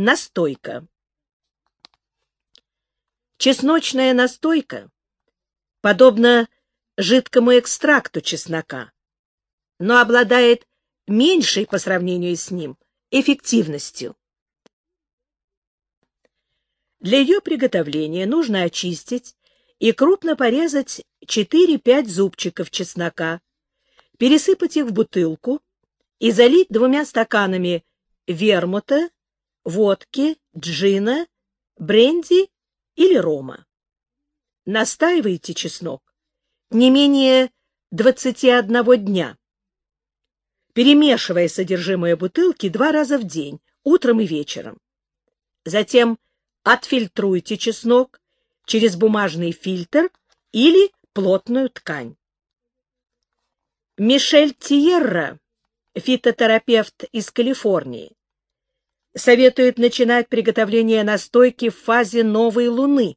Настойка. Чесночная настойка подобна жидкому экстракту чеснока, но обладает меньшей по сравнению с ним эффективностью. Для ее приготовления нужно очистить и крупно порезать 4-5 зубчиков чеснока, пересыпать их в бутылку и залить двумя стаканами вермута, водки, джина, бренди или рома. Настаивайте чеснок не менее 21 дня, перемешивая содержимое бутылки два раза в день, утром и вечером. Затем отфильтруйте чеснок через бумажный фильтр или плотную ткань. Мишель Тиерра, фитотерапевт из Калифорнии, советует начинать приготовление настойки в фазе новой луны,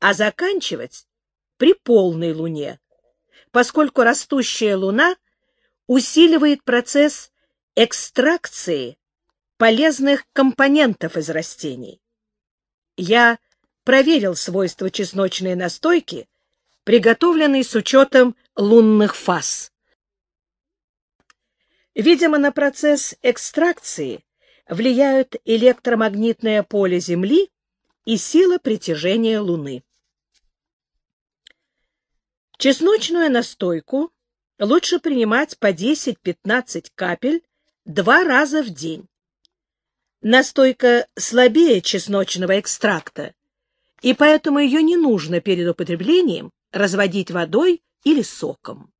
а заканчивать при полной луне, поскольку растущая луна усиливает процесс экстракции полезных компонентов из растений. Я проверил свойства чесночной настойки, приготовленной с учетом лунных фаз. Видимо, на процесс экстракции влияют электромагнитное поле Земли и сила притяжения Луны. Чесночную настойку лучше принимать по 10-15 капель два раза в день. Настойка слабее чесночного экстракта, и поэтому ее не нужно перед употреблением разводить водой или соком.